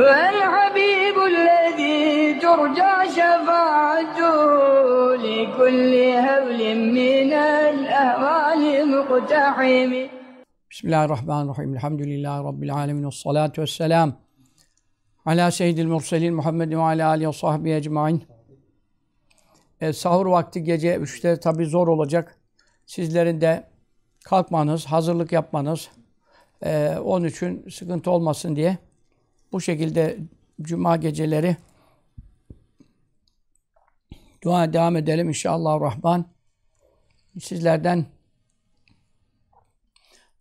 هو الحبيب الذي ترجى شفاعته لكل هول من الأهوال مقتحم Bismillahirrahmanirrahim. Elhamdülillahi Rabbil alemin. Ve salatu ve selam. Ala seyyidil murselin Muhammed ve ala alihi ve sahbihi ecmain. E, sahur vakti gece 3'te tabi zor olacak. Sizlerin de kalkmanız, hazırlık yapmanız, e, onun için sıkıntı olmasın diye bu şekilde cuma geceleri dua devam edelim inşallah rahman. Sizlerden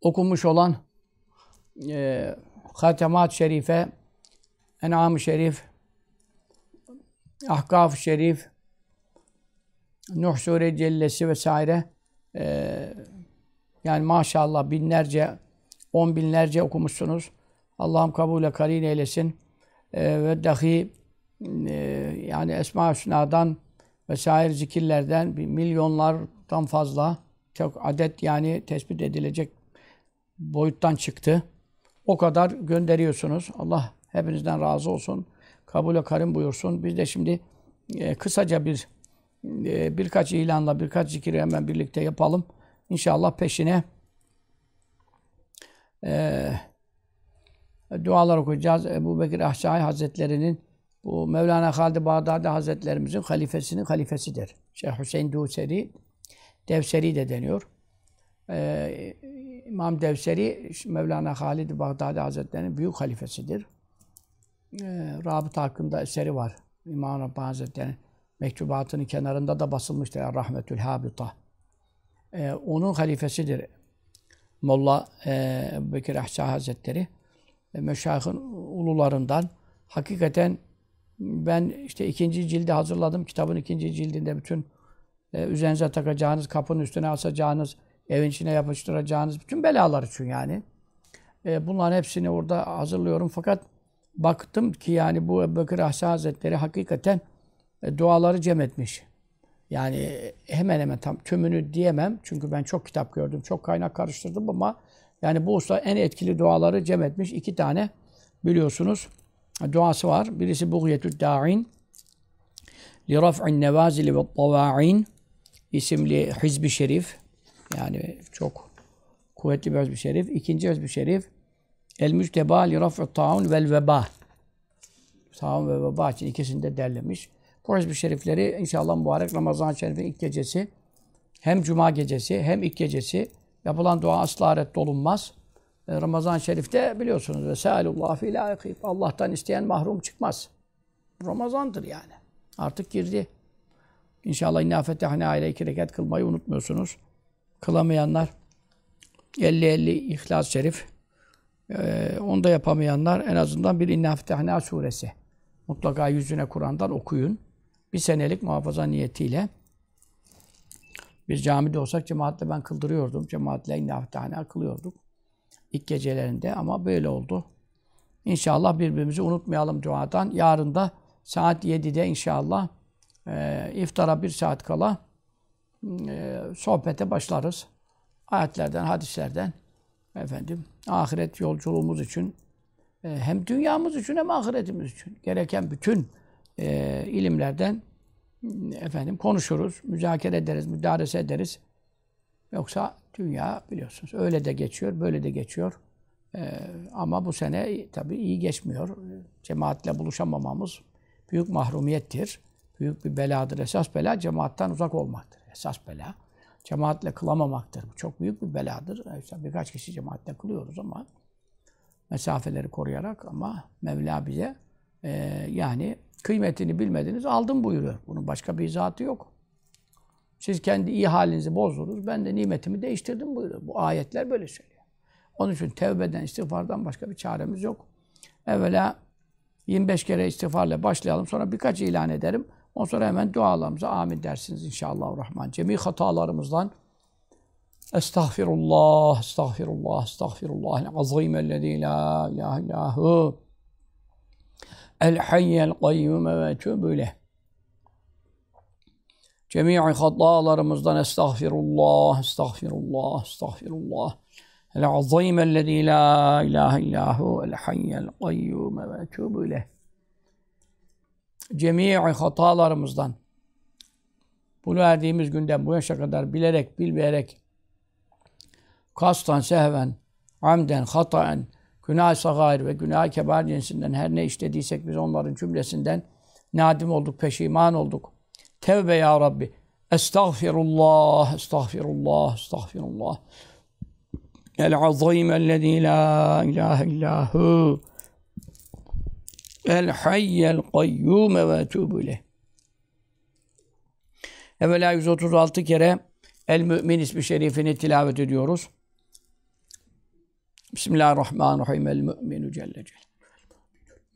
okunmuş olan e, Hatemat Şerife, En'am-ı Şerif, Ahkaf-ı Şerif, Nuh Sure Cellesi vesaire e, yani maşallah binlerce, on binlerce okumuşsunuz. Allah'ım kabule karin eylesin. E, ve dahi e, yani Esma-ı Hüsna'dan vesaire zikirlerden milyonlardan fazla çok adet yani tespit edilecek boyuttan çıktı. O kadar gönderiyorsunuz. Allah hepinizden razı olsun. Kabule karim buyursun. Biz de şimdi e, kısaca bir e, birkaç ilanla birkaç zikiri hemen birlikte yapalım. İnşallah peşine e, dualar okuyacağız. Ebu Bekir Ahşai Hazretleri'nin bu Mevlana Halid Bağdadi Hazretlerimizin halifesinin halifesidir. Şeyh Hüseyin Duseri, Devseri de deniyor. Ee, İmam Devseri, Mevlana Halid Bağdadi Hazretleri'nin büyük halifesidir. Ee, Rabıta hakkında eseri var. İmam Rabbani Hazretleri'nin mektubatının kenarında da basılmıştır. Rahmetül Habita. Ee, onun halifesidir. Molla e, Bekir Ahşah Hazretleri. E, Meşayih'in ulularından. Hakikaten ben işte ikinci cildi hazırladım. Kitabın ikinci cildinde bütün e, üzerinize takacağınız, kapının üstüne asacağınız, evin içine yapıştıracağınız bütün belalar için yani. E, bunların hepsini orada hazırlıyorum. Fakat baktım ki yani bu Ebu Bekir Ahsa Hazretleri hakikaten e, duaları cem etmiş. Yani hemen hemen tam tümünü diyemem. Çünkü ben çok kitap gördüm, çok kaynak karıştırdım ama yani bu usta en etkili duaları cem etmiş. iki tane biliyorsunuz duası var. Birisi Buğyetü Da'in li raf'in nevazili ve tava'in isimli hizbi şerif. Yani çok kuvvetli bir hizbi şerif. İkinci hizbi şerif El Müsteba li raf'u ta'un vel veba. Ta'un ve veba için ikisini de derlemiş. Bu hizbi şerifleri inşallah mübarek Ramazan-ı Şerif'in ilk gecesi hem cuma gecesi hem ilk gecesi yapılan dua asla reddolunmaz. E, Ramazan-ı Şerif'te biliyorsunuz ve sâlullah fî lâ Allah'tan isteyen mahrum çıkmaz. Ramazandır yani. Artık girdi. İnşallah inna fetehna ile iki rekat kılmayı unutmuyorsunuz. Kılamayanlar 50-50 İhlas Şerif ee, onu da yapamayanlar en azından bir inna fetehna suresi. Mutlaka yüzüne Kur'an'dan okuyun. Bir senelik muhafaza niyetiyle bir camide olsak cemaatle ben kıldırıyordum. Cemaatle inna fetehna kılıyorduk. İlk gecelerinde ama böyle oldu. İnşallah birbirimizi unutmayalım duadan. Yarın da saat 7'de inşallah e, iftara bir saat kala e, sohbete başlarız. Ayetlerden, hadislerden efendim ahiret yolculuğumuz için e, hem dünyamız için hem ahiretimiz için gereken bütün e, ilimlerden efendim konuşuruz, müzakere ederiz, müdarese ederiz. Yoksa dünya biliyorsunuz öyle de geçiyor, böyle de geçiyor. Ee, ama bu sene tabii iyi geçmiyor. Cemaatle buluşamamamız büyük mahrumiyettir. Büyük bir beladır. Esas bela cemaatten uzak olmaktır. Esas bela. Cemaatle kılamamaktır. Bu çok büyük bir beladır. İşte birkaç kişi cemaatle kılıyoruz ama mesafeleri koruyarak ama Mevla bize e, yani kıymetini bilmediniz aldım buyuruyor. Bunun başka bir izahatı yok. Siz kendi iyi halinizi bozdunuz. Ben de nimetimi değiştirdim buyuruyor. Bu ayetler böyle söylüyor. Onun için tevbeden, istiğfardan başka bir çaremiz yok. Evvela 25 kere istiğfarla başlayalım. Sonra birkaç ilan ederim. Ondan sonra hemen dualarımıza amin dersiniz inşallah. Rahman. Cemi hatalarımızdan Estağfirullah, estağfirullah, estağfirullah. Azim ellezî la ilahe illahu. El hayyel kayyume ve tübüle. Cemii hatalarımızdan estağfirullah, estağfirullah, estağfirullah. El azim ellezî la ilahe illahu el hayyel kayyume ve tübüle. Cemii hatalarımızdan bunu verdiğimiz günden bu yaşa kadar bilerek, bilmeyerek, kastan, sehven, amden, hataen, günah sagair ve günah kebar cinsinden her ne işlediysek biz onların cümlesinden nadim olduk, peşiman olduk. Tevbe ya Rabbi. Estağfirullah, estağfirullah, estağfirullah. El-azim ellezî la ilahe illâhu. El-hayyel kayyûme ve etûbü. Evvela 136 kere El-Mü'min ismi şerifini tilavet ediyoruz. بسم الله الرحمن الرحيم المؤمن جل جلاله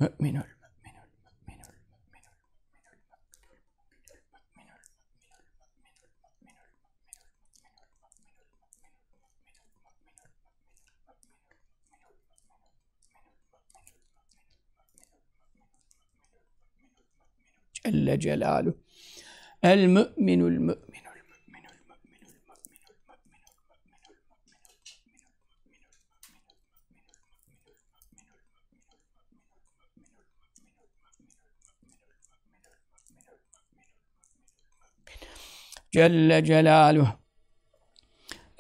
المؤمن المؤمن المؤمن المؤمن المؤمن المؤمن جل جلاله المؤمن المؤمن جل جلاله.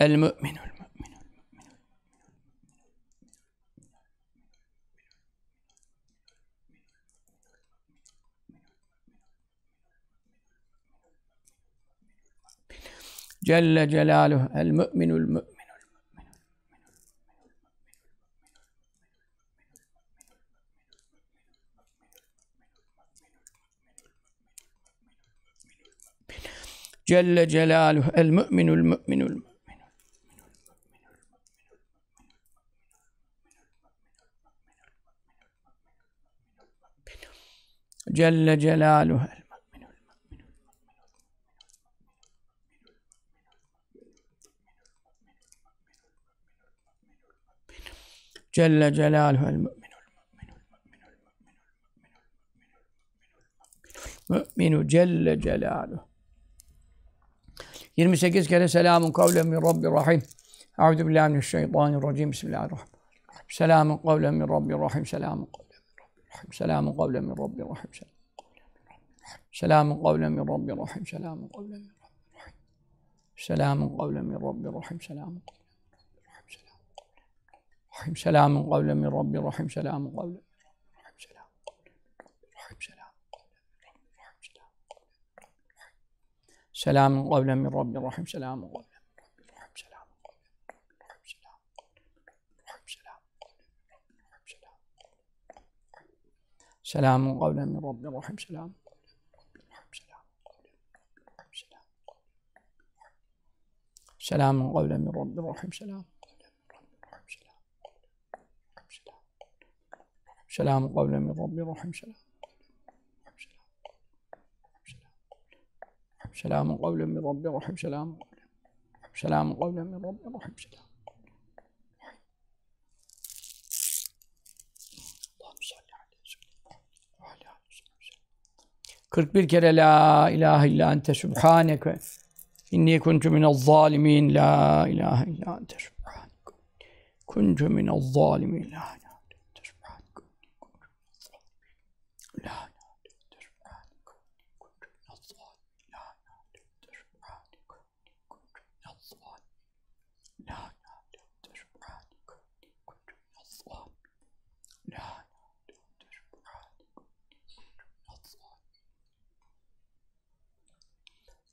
المؤمن المؤمن المؤمن. جل جلاله المؤمن المؤمن. جل جلاله المؤمن المؤمن المؤمن. جل جلاله جل جلاله المؤمن المؤمن جل جلاله. 28 kere selamun kavlen min Rabbi Rahim. Euzu billahi mineşşeytanirracim. Bismillahirrahmanirrahim. Selamun kavlen min Rabbi Rahim. Selamun kavlen min Rabbi Rahim. Selamun kavlen min Rabbi Rahim. Selamun kavlen min Rabbi Rahim. Selamun kavlen min Rabbi Rahim. Selamun kavlen min Rabbi Rahim. Selamun kavlen Rahim selamun kavlen min Rabbi Rahim selamun kavlen Rahim سلام قولا من رب رحم سلام قولا سلام قولا من رب رحم سلام سلام قولا من رب رحم سلام سلام قولا من رب رحم سلام سلام قولا من رب رحب سلام قولا سلام قولا من رب رحب سلام اللهم صل على سيدنا وعلى آله وصحبه وسلم 41 kere la ilahe illa ente subhaneke inni kuntu minel zalimin la ilahe illa ente subhaneke kuntu minel zalimin la ilahe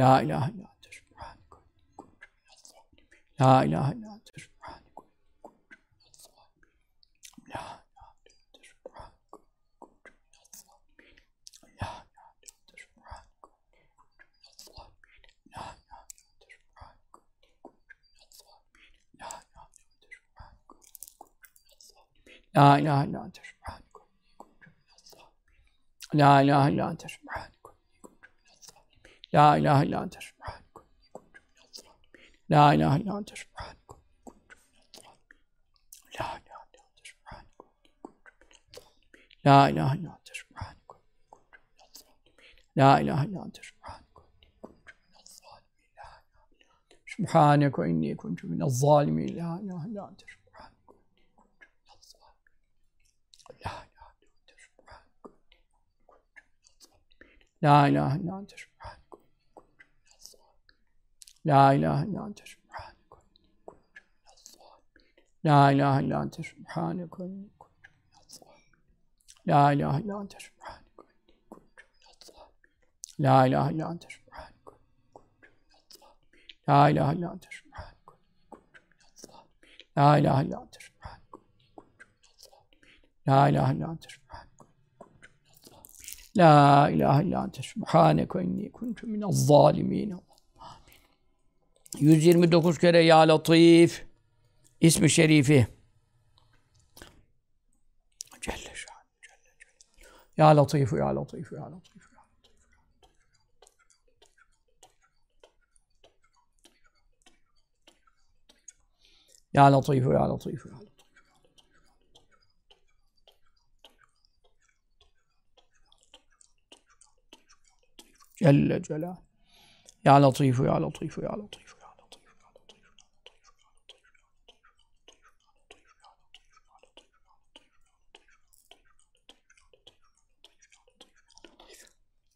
La ilahe illallah. La ilahe illallah. لا إله إلا أنت سبحانك لا إله إلا أنت سبحانك لا إله إلا أنت سبحانك. من الظالمين لا إله إلا أنت سبحانك. من الظالمين لا إله إلا أنت سبحانك. لا إله إلا أنت سبحانك. لا إله إلا أنت سبحانك. سبحانك إني كنت من الظالمين. لا إله إلا أنت لا إله إلا أنت سبحانك. لا إله إلا أنت سبحانك. إني كنت من الظالمين لا إله إلا أنت سبحانك. إني كنت من الظالمين لا إله إلا أنت سبحانك. إني كنت من الظالمين لا إله إلا أنت سبحانك. كنت من لا إله إلا أنت سبحانك. إني كنت من الظالمين لا إله إلا أنت سبحانك. إني كنت من الظالمين لا إله إلا أنت سبحانك. كنت من لا إله إلا أنت سبحانك. إني كنت من الظالمين. 129 kere Ya Latif ismi şerifi. Celle şan, Celle Celle. Ya Latif, Ya Latif, Ya Latif. Ya Latif. Ya Latif, Ya Latif. Celle Celal. Ya Latif, Ya Latif, Ya Latif,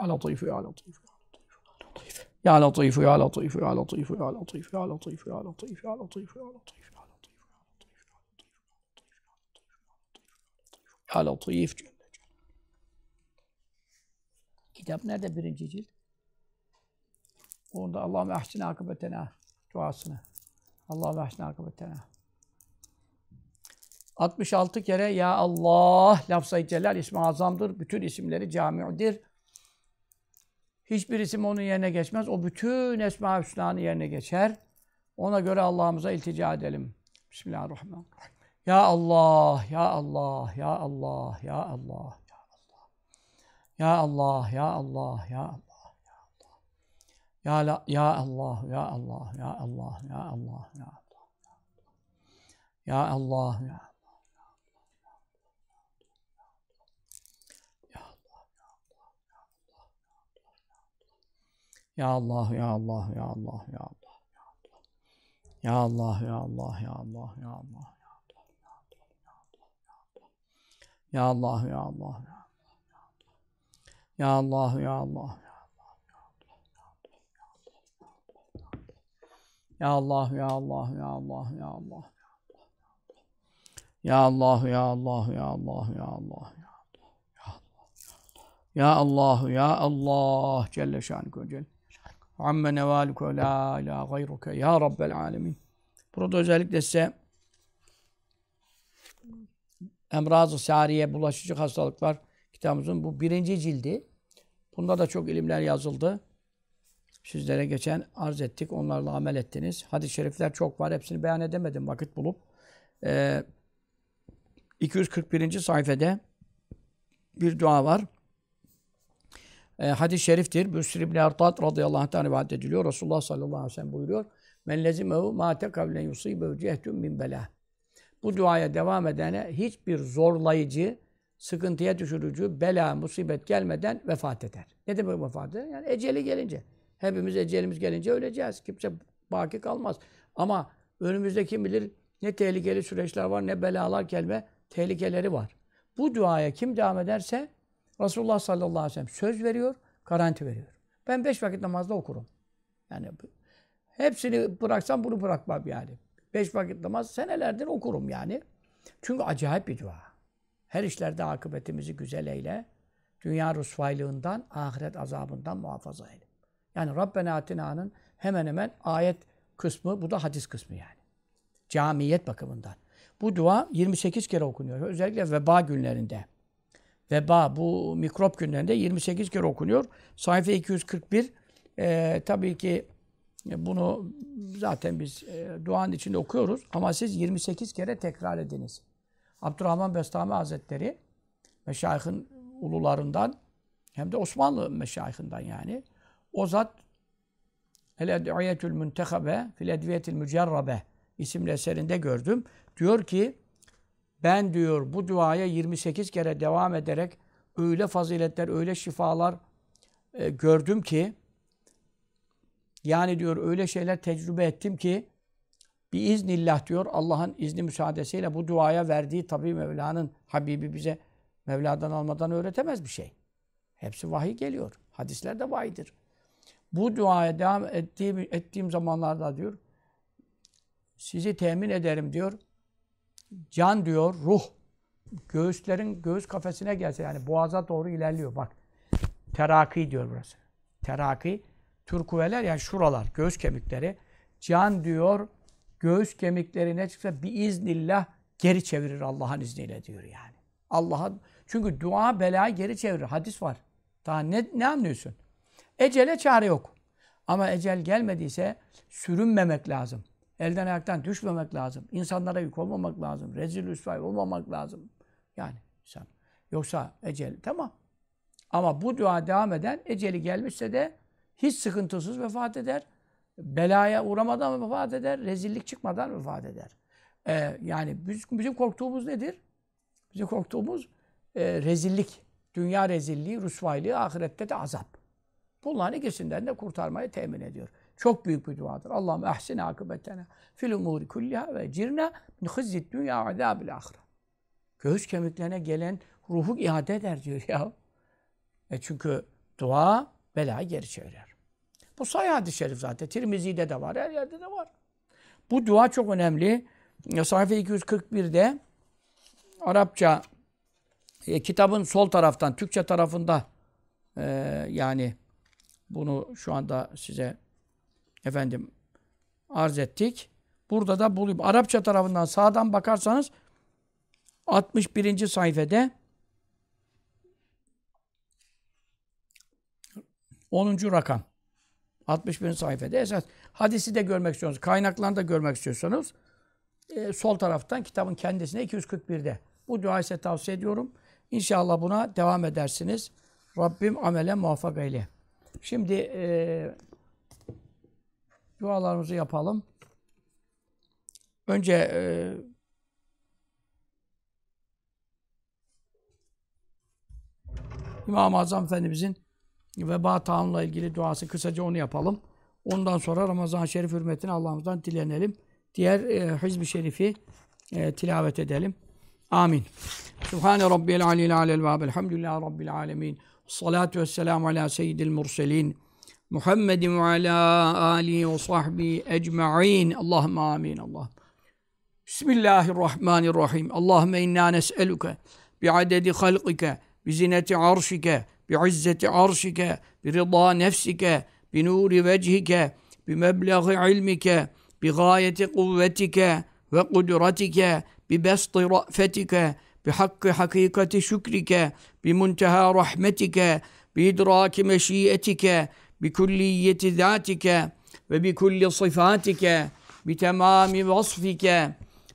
Ya Latif, Ya Latif. Ya Latif, Ya Latif, Ya Latif, Ya Latif, Ya Latif, Ya Latif, Ya Latif, Ya Latif, Ya Latif. Ya Latif Celle. Kitap nerede birinci cilt? Orada Allah'ım ahsin akıbetena duasını. Allah'ım ahsin akıbetena. 66 kere Ya Allah lafzayı celal ismi azamdır. Bütün isimleri camiudir. Hiçbir isim onun yerine geçmez. O bütün Esma-i Hüsna'nın yerine geçer. Ona göre Allah'ımıza iltica edelim. Bismillahirrahmanirrahim. Ya Allah, Ya Allah, Ya Allah, Ya Allah, Ya Allah. Ya Allah, Ya Allah, Ya Allah, Ya Allah. Ya, la, ya Allah, Ya Allah, Ya Allah, Ya Allah, Ya Allah. Ya Allah, Ya Ya Allah, Ya Allah, Ya Allah, Ya Allah. Ya Allah, Ya Allah, Ya Allah, Ya Allah. Ya Allah, Ya Allah, Ya Allah, Ya Allah. Ya Allah, Ya Allah, Ya Allah, Ya Allah. Ya Allah, Ya Allah, Ya Allah, Ya Allah. Ya Allah, Ya Allah, Celle şanuhu Celle. Amme nevaluke la ilahe gayruke ya Rabbel alemin. Burada özellikle size Emraz-ı Sariye Bulaşıcı Hastalıklar kitabımızın bu birinci cildi. Bunda da çok ilimler yazıldı. Sizlere geçen arz ettik. Onlarla amel ettiniz. Hadis-i şerifler çok var. Hepsini beyan edemedim vakit bulup. Ee, 241. sayfede bir dua var. Ee, hadis-i şeriftir. Büsr ibn Ertat radıyallahu anh'tan rivayet ediliyor. Resulullah sallallahu aleyhi ve sellem buyuruyor. Men lezimehu ma tekavlen yusibehu cehdun min bela. Bu duaya devam edene hiçbir zorlayıcı, sıkıntıya düşürücü, bela, musibet gelmeden vefat eder. Ne demek vefat eder? Yani eceli gelince. Hepimiz ecelimiz gelince öleceğiz. Kimse baki kalmaz. Ama önümüzde kim bilir ne tehlikeli süreçler var, ne belalar gelme tehlikeleri var. Bu duaya kim devam ederse Resulullah sallallahu aleyhi ve sellem söz veriyor, garanti veriyor. Ben beş vakit namazda okurum. Yani hepsini bıraksam bunu bırakmam yani. Beş vakit namaz senelerdir okurum yani. Çünkü acayip bir dua. Her işlerde akıbetimizi güzel eyle. Dünya rusvaylığından, ahiret azabından muhafaza eyle. Yani Rabbena Atina'nın hemen hemen ayet kısmı, bu da hadis kısmı yani. Camiyet bakımından. Bu dua 28 kere okunuyor. Özellikle veba günlerinde. Veba, bu mikrop günlerinde 28 kere okunuyor. Sayfa 241. Ee, tabii ki bunu zaten biz e, duanın içinde okuyoruz. Ama siz 28 kere tekrar ediniz. Abdurrahman Bestami Hazretleri, meşayihin ulularından, hem de Osmanlı meşayihinden yani. O zat El Ed'iyetül Müntehabe fil Edviyetil Mücerrabe isimli eserinde gördüm. Diyor ki ben diyor bu duaya 28 kere devam ederek öyle faziletler, öyle şifalar e, gördüm ki yani diyor öyle şeyler tecrübe ettim ki bir iznillah diyor Allah'ın izni müsaadesiyle bu duaya verdiği tabi Mevla'nın Habibi bize Mevla'dan almadan öğretemez bir şey. Hepsi vahiy geliyor. Hadisler de vahiydir. Bu duaya devam ettiğim, ettiğim zamanlarda diyor sizi temin ederim diyor. Can diyor, ruh göğüslerin göğüs kafesine gelse yani boğaza doğru ilerliyor bak. Teraki diyor burası. Teraki turkuveler yani şuralar göğüs kemikleri. Can diyor göğüs kemiklerine çıksa bir iznillah geri çevirir Allah'ın izniyle diyor yani. Allah'a çünkü dua belayı geri çevirir. Hadis var. Daha ne, ne anlıyorsun? Ecele çare yok. Ama ecel gelmediyse sürünmemek lazım. Elden ayaktan düşmemek lazım. İnsanlara yük olmamak lazım. Rezil rüsvay olmamak lazım. Yani insan. Yoksa ecel tamam. Ama bu dua devam eden eceli gelmişse de hiç sıkıntısız vefat eder. Belaya uğramadan vefat eder. Rezillik çıkmadan vefat eder. Ee, yani biz, bizim korktuğumuz nedir? Bizim korktuğumuz e, rezillik. Dünya rezilliği, rüsvaylığı, ahirette de azap. Bunların ikisinden de kurtarmayı temin ediyor. Çok büyük bir duadır. Allah'ım ehsine akıbetena fil umuri kulliha ve cirna min hızzid dünya azabil ahire. Göğüs kemiklerine gelen ruhu iade eder diyor ya. E çünkü dua belayı geri çevirir. Bu sayı hadis-i şerif zaten. Tirmizi'de de var, her yerde de var. Bu dua çok önemli. Sayfa 241'de Arapça e, kitabın sol taraftan, Türkçe tarafında e, yani bunu şu anda size efendim arz ettik. Burada da bulayım. Arapça tarafından sağdan bakarsanız 61. sayfede 10. rakam. 61. sayfada esas hadisi de görmek istiyorsanız, kaynaklarını da görmek istiyorsanız e, sol taraftan kitabın kendisine 241'de. Bu duayı size tavsiye ediyorum. İnşallah buna devam edersiniz. Rabbim amele muvaffak eyle. Şimdi e, dualarımızı yapalım. Önce e, İmam-ı Azam Efendimizin veba taunla ilgili duası kısaca onu yapalım. Ondan sonra Ramazan-ı Şerif hürmetine Allah'ımızdan dilenelim. Diğer e, Hizb-i Şerif'i e, tilavet edelim. Amin. Subhane Rabbiyel Aleyhi Alel Vâb. Elhamdülillahi Rabbil Alemin. Salatu vesselamu ala seyyidil murselin. محمد وعلى آله وصحبه أجمعين. اللهم آمين. الله بسم الله الرحمن الرحيم. اللهم إنا نسألك بعدد خلقك بزنة عرشك بعزة عرشك برضا نفسك بنور وجهك بمبلغ علمك بغاية قوتك وقدرتك ببسط رأفتك بحق حقيقة شكرك بمنتهى رحمتك بإدراك مشيئتك بكلية ذاتك وبكل صفاتك بتمام وصفك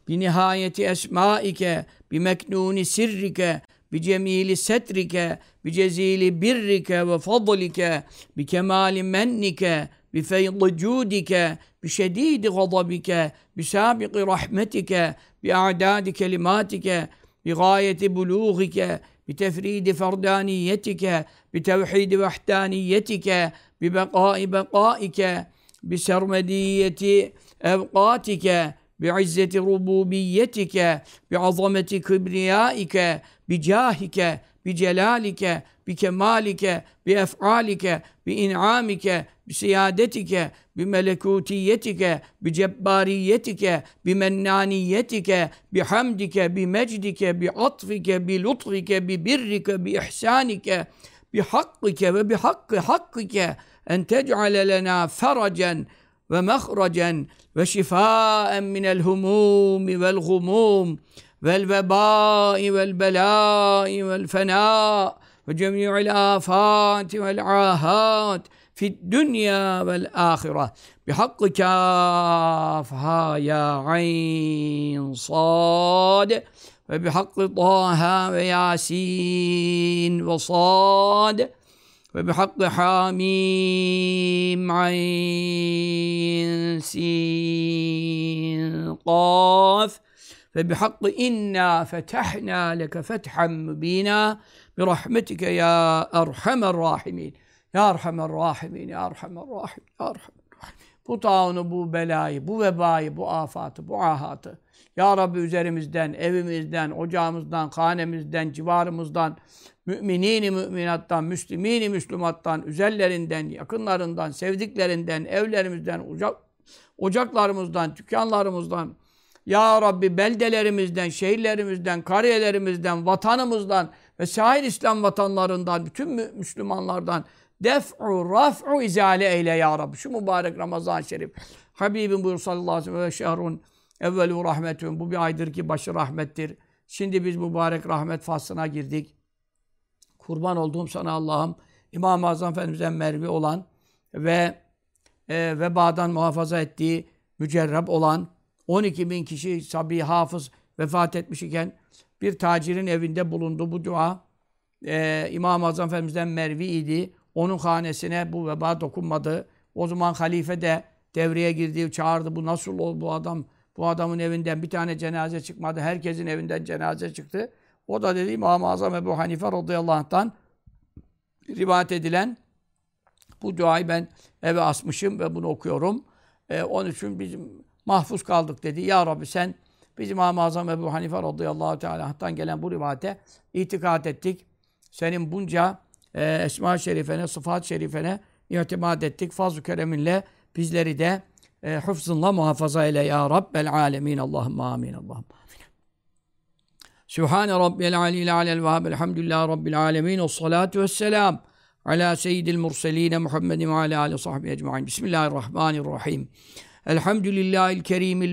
بنهاية أسمائك بمكنون سرك بجميل سترك بجزيل برك وفضلك بكمال منك بفيض جودك بشديد غضبك بسابق رحمتك بأعداد كلماتك بغاية بلوغك بتفريد فردانيتك بتوحيد وحدانيتك ببقاء بقائك بسرمدية أوقاتك بعزة ربوبيتك بعظمة كبريائك بجاهك بجلالك بكمالك بأفعالك بإنعامك بسيادتك بملكوتيتك بجباريتك بمنانيتك بحمدك بمجدك بعطفك بلطفك ببرك بإحسانك بحقك وبحق حقك أن تجعل لنا فرجا ومخرجا وشفاء من الهموم والغموم. والوباء والبلاء والفناء وجميع الآفات والعاهات في الدنيا والآخرة. بحق كافها يا عين صاد وبحق طه وياسين وصاد وبحق حاميم عين سين قاف. Ve bihakkı inna fetahna leke fethem mübina bi rahmetike ya erhamer rahimin. Ya erhamer rahimin, ya erhamer rahimin, ya erhamer rahimin. Bu taunu, bu belayı, bu vebayı, bu afatı, bu ahatı. Ya Rabbi üzerimizden, evimizden, ocağımızdan, kanemizden, civarımızdan, müminini müminattan, müslimini müslümattan, üzerlerinden, yakınlarından, sevdiklerinden, evlerimizden, ocak, ocaklarımızdan, dükkanlarımızdan, ya Rabbi beldelerimizden, şehirlerimizden, kariyelerimizden, vatanımızdan ve şair İslam vatanlarından, bütün Müslümanlardan def'u, raf'u izale eyle ya Rabbi. Şu mübarek Ramazan-ı Şerif. Habibim buyur sallallahu aleyhi ve şehrun evvelu rahmetun. Bu bir aydır ki başı rahmettir. Şimdi biz mübarek rahmet faslına girdik. Kurban olduğum sana Allah'ım İmam-ı Azam Efendimiz'den mervi olan ve e, vebadan muhafaza ettiği mücerreb olan 12 bin kişi sabi hafız vefat etmiş iken bir tacirin evinde bulundu bu dua. E, İmam-ı Azam Efendimiz'den mervi idi. Onun hanesine bu veba dokunmadı. O zaman halife de devreye girdi, çağırdı. Bu nasıl oldu bu adam? Bu adamın evinden bir tane cenaze çıkmadı. Herkesin evinden cenaze çıktı. O da dedi İmam-ı Azam Ebu Hanife radıyallahu anh'tan rivayet edilen bu duayı ben eve asmışım ve bunu okuyorum. Ee, onun için bizim mahfuz kaldık dedi. Ya Rabbi sen bizim İmam-ı Azam Ebu Hanife radıyallahu teala'dan gelen bu rivayete itikat ettik. Senin bunca e, Esma-ı Şerifene, Sıfat Şerifene itimat ettik. Fazl-ı Kereminle bizleri de e, hıfzınla muhafaza eyle ya Rabbel alemin. Allahümme amin. Allahümme. Sübhane Rabbiyel aliyil alel vahab. Elhamdülillah Rabbil alemin. O salatu vesselam. Ala seyyidil murseline Muhammedin ve ala alihi sahbihi ecma'in. Bismillahirrahmanirrahim.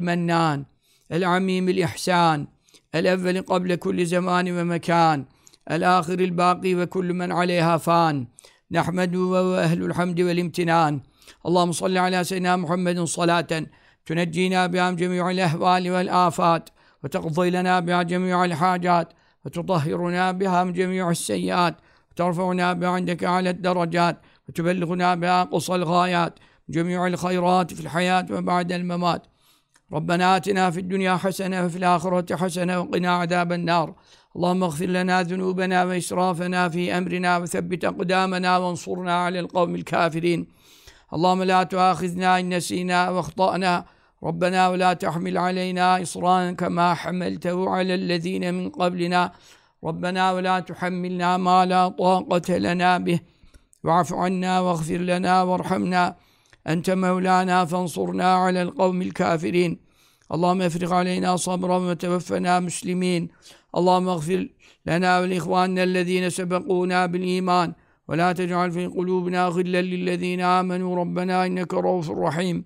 Mennan. El amimil ihsan. El evveli kable kulli zamani ve mekan. الآخر الباقي وكل من عليها فان نحمده وهو أهل الحمد والامتنان اللهم صل على سيدنا محمد صلاة تنجينا بها جميع الأهوال والآفات وتقضي لنا بها جميع الحاجات وتطهرنا بها من جميع السيئات وترفعنا بها عندك على الدرجات وتبلغنا بها قصى الغايات جميع الخيرات في الحياة وبعد الممات. ربنا آتنا في الدنيا حسنة وفي الآخرة حسنة وقنا عذاب النار. اللهم اغفر لنا ذنوبنا وإسرافنا في أمرنا وثبت أقدامنا وانصرنا على القوم الكافرين. اللهم لا تؤاخذنا إن نسينا واخطأنا ربنا ولا تحمل علينا إصرا كما حملته على الذين من قبلنا. ربنا ولا تحملنا ما لا طاقة لنا به. واعف عنا واغفر لنا وارحمنا. أنت مولانا فانصرنا على القوم الكافرين. اللهم افرغ علينا صبرا وتوفنا مسلمين. اللهم اغفر لنا ولإخواننا الذين سبقونا بالإيمان. ولا تجعل في قلوبنا غلا للذين آمنوا. ربنا إنك رؤوف رحيم.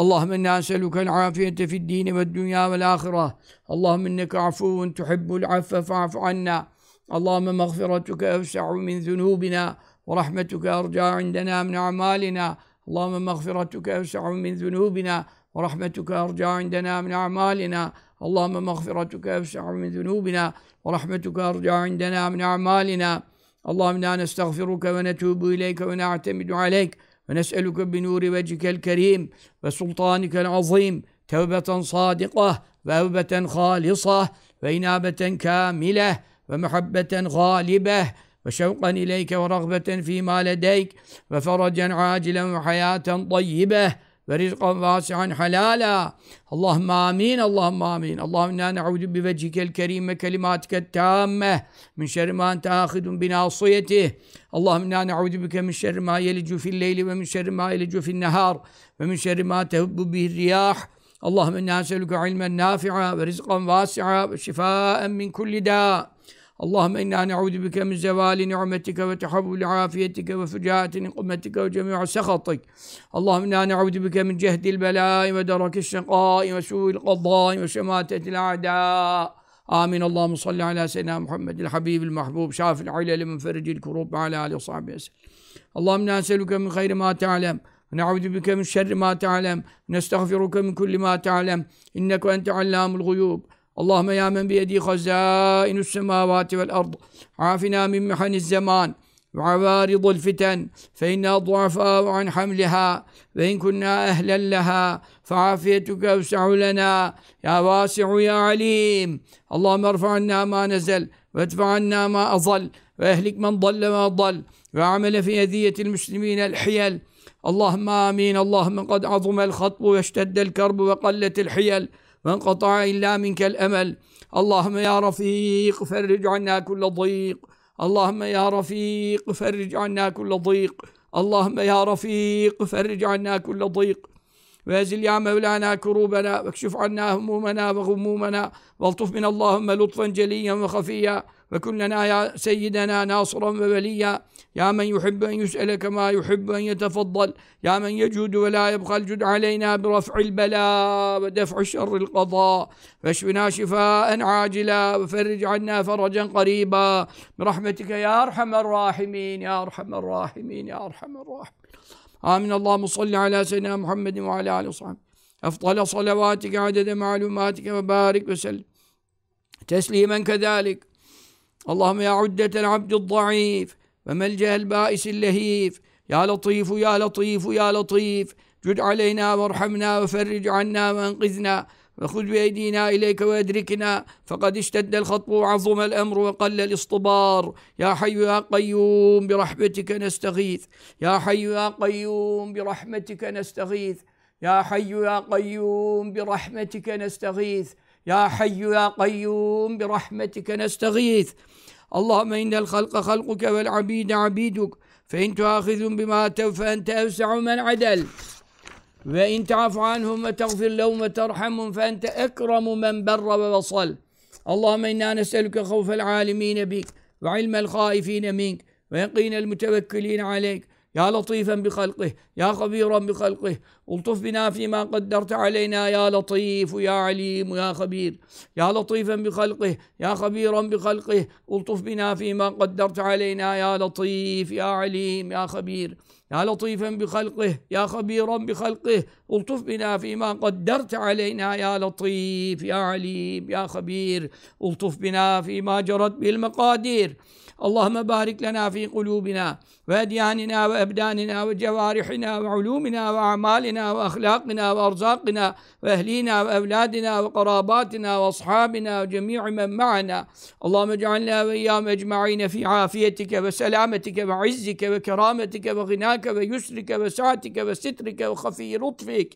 اللهم إنا نسألك العافية في الدين والدنيا والآخرة. اللهم إنك عفو تحب العفو فاعف عنا. اللهم مغفرتك أوسع من ذنوبنا ورحمتك أرجى عندنا من أعمالنا. اللهم مغفرتك أوسع من ذنوبنا ورحمتك أرجى عندنا من أعمالنا. اللهم مغفرتك أوسع من ذنوبنا ورحمتك أرجى عندنا من أعمالنا. اللهم إنا نستغفرك ونتوب إليك ونعتمد عليك. ونسألك بنور وجهك الكريم وسلطانك العظيم. توبة صادقة وأوبة خالصة وإنابة كاملة ومحبة غالبة وشوقا إليك ورغبة فيما لديك وفرجا عاجلا وحياة طيبة ورزقا واسعا حلالا. اللهم آمين اللهم آمين. اللهم إنا نعوذ بوجهك الكريم كلماتك التامة من شر ما أنت آخذ بناصيته. اللهم إنا نعوذ بك من شر ما يلج في الليل ومن شر ما يلج في النهار ومن شر ما تهب به الرياح. اللهم إنا نسألك علما نافعا ورزقا واسعا وشفاء من كل داء. اللهم إنا نعوذ بك من زوال نعمتك وتحول عافيتك وفجاءة نقمتك وجميع سخطك. اللهم إنا نعوذ بك من جهد البلاء ودرك الشقاء وسوء القضاء وشماتة الأعداء. آمين. اللهم صل على سيدنا محمد الحبيب المحبوب شاف العلل منفرج الكروب وعلى آله وصحبه وسلم. اللهم إنا نسألك من خير ما تعلم ونعوذ بك من شر ما تعلم نستغفرك من كل ما تعلم إنك أنت علام الغيوب. اللهم يا من بيدي خزائن السماوات والأرض عافنا من محن الزمان وعوارض الفتن فإنا ضعفاء عن حملها وإن كنا أهلا لها فعافيتك أوسع لنا يا واسع يا عليم. اللهم ارفع عنا ما نزل وادفع عنا ما أضل وأهلك من ضل ما ضل وعمل في أذية المسلمين الحيل. اللهم آمين. اللهم قد عظم الخطب واشتد الكرب وقلت الحيل. وانقطع إلا منك الأمل. اللهم يا رفيق فرج عنا كل ضيق. اللهم يا رفيق فرج عنا كل ضيق. اللهم يا رفيق فرج عنا كل ضيق. وازل يا مولانا كروبنا واكشف عنا همومنا وغمومنا والطف من اللهم لطفا جليا وخفيا. وكن لنا يا سيدنا ناصرا ووليا. يا من يحب أن يسأل كما يحب أن يتفضل. يا من يجود ولا يبخل جد علينا برفع البلاء ودفع شر القضاء. فاشفنا شفاء عاجلا وفرج عنا فرجا قريبا. برحمتك يا أرحم الراحمين يا أرحم الراحمين يا أرحم الراحمين. آمين. اللهم صل على سيدنا محمد وعلى آله وصحبه أفضل صلواتك عدد معلوماتك وبارك وسلم. تسليما كذلك. اللهم يا عدة العبد الضعيف وملجأ البائس اللهيف. يا لطيف يا لطيف يا لطيف. جد علينا وارحمنا وفرج عنا وأنقذنا. وخذ بأيدينا إليك وأدركنا. فقد اشتد الخطب وعظم الأمر وقل الاصطبار. يا حي يا قيوم برحمتك نستغيث. يا حي يا قيوم برحمتك نستغيث. يا حي يا قيوم برحمتك نستغيث. يا حي يا قيوم برحمتك نستغيث. اللهم إن الخلق خلقك والعبيد عبيدك. فإن تؤاخذهم بما أتوا فأنت أوسع من عدل. وإن تعف عنهم وتغفر لهم وترحمهم فأنت أكرم من بر ووصل. اللهم إنا نسألك خوف العالمين بك وعلم الخائفين منك ويقين المتوكلين عليك. يا لطيفا بخلقه يا خبيرا بخلقه. الطف بنا فيما قدرت علينا يا لطيف يا عليم يا خبير. يا لطيفا بخلقه يا خبيرا بخلقه. الطف بنا فيما قدرت علينا يا لطيف يا عليم يا خبير. يا لطيفا بخلقه يا خبيرا بخلقه. الطف بنا فيما قدرت علينا يا لطيف يا عليم يا خبير. الطف بنا فيما جرت به المقادير اللهم بارك لنا في قلوبنا. وأدياننا وأبداننا وجوارحنا وعلومنا وأعمالنا وأخلاقنا وأرزاقنا وأهلينا وأولادنا وقراباتنا وأصحابنا وجميع من معنا. اللهم اجعلنا وإياهم أجمعين في عافيتك وسلامتك وعزك وكرامتك وغناك ويسرك وسعتك وسترك وخفي لطفك.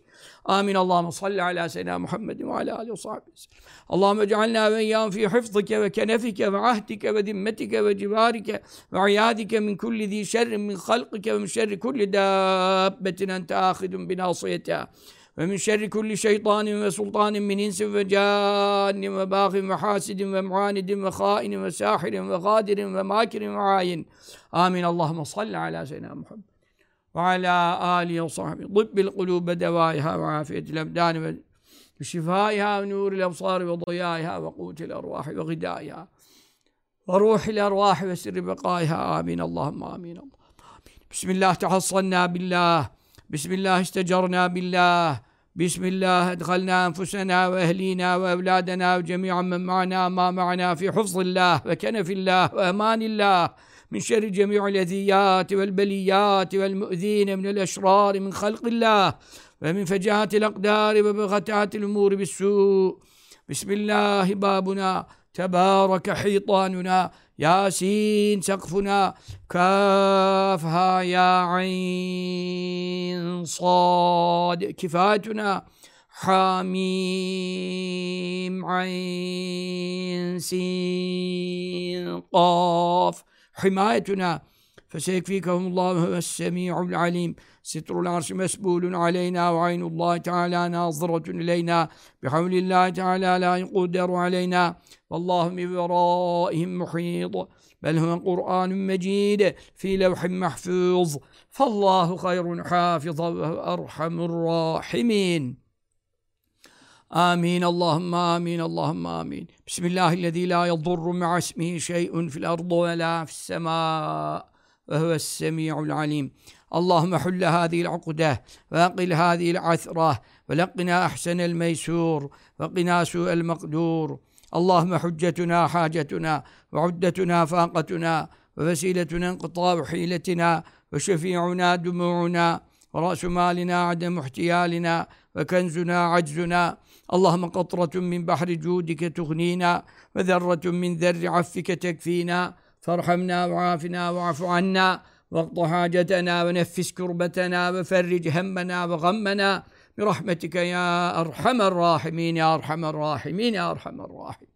آمين. اللهم صل على سيدنا محمد وعلى آله وصحبه وسلم. اللهم اجعلنا وإياهم في حفظك وكنفك وعهدك وذمتك وجوارك وعيادك من كل ذي شر من خلقك ومن شر كل دابة أنت آخذ بناصيتها. ومن شر كل شيطان وسلطان من إنس وجان وباغ وحاسد ومعاند وخائن وساحر وغادر وماكر وعاين. آمين. اللهم صل على سيدنا محمد وعلى آله وصحبه. طب القلوب دوائها وعافية الأبدان وشفائها ونور الأبصار وضيائها وقوت الأرواح وغدائها وروح الأرواح وسر بقائها. آمين. اللهم آمين. اللهم آمين. بسم الله تحصنا بالله. بسم الله استجرنا بالله. بسم الله أدخلنا أنفسنا وأهلينا وأولادنا وجميع من معنا ما معنا في حفظ الله وكنف الله وأمان الله. من شر جميع الأذيات والبليات والمؤذين من الأشرار من خلق الله. ومن فجاءة الأقدار وبغتات الأمور بالسوء. بسم الله بابنا. تبارك حيطاننا ياسين سقفنا كافها يا عين صاد كفايتنا حميم عين سين قاف حمايتنا. فسيكفيكهم الله السميع العليم. ستر العرش مسبول علينا وعين الله تعالى ناظرة إلينا. بحول الله تعالى لا يقدر علينا. والله من ورائهم محيط بل هو قرآن مجيد في لوح محفوظ. فالله خير حافظا وهو أرحم الراحمين. آمين اللهم آمين اللهم آمين. بسم الله الذي لا يضر مع اسمه شيء في الأرض ولا في السماء وهو السميع العليم. اللهم حل هذه العقدة وأقل هذه العثرة ولقنا أحسن الميسور وقنا سوء المقدور. اللهم حجتنا حاجتنا وعدتنا فاقتنا ووسيلتنا انقطاع حيلتنا وشفيعنا دموعنا ورأس مالنا عدم احتيالنا وكنزنا عجزنا. اللهم قطرة من بحر جودك تغنينا وذرة من ذر عفك تكفينا. فارحمنا وعافنا واعف عنا واقض حاجتنا ونفس كربتنا وفرج همنا وغمنا. برحمتك يا أرحم الراحمين يا أرحم الراحمين يا أرحم الراحمين.